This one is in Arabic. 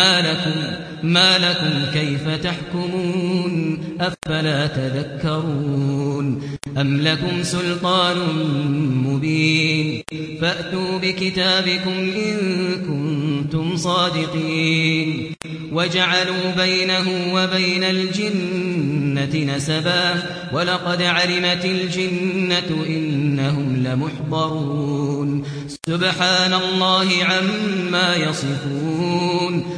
ما لكم ما لكم كيف تحكمون؟ أفلا تذكرون؟ أم لكم سلطان مبين؟ فأتوا بكتابكم إن كنتم صادقين. وجعلوا بينه وبين الجنة نسبا. ولقد علمت الجنة إنهم لمحضرون. سبحان الله عما يصفون.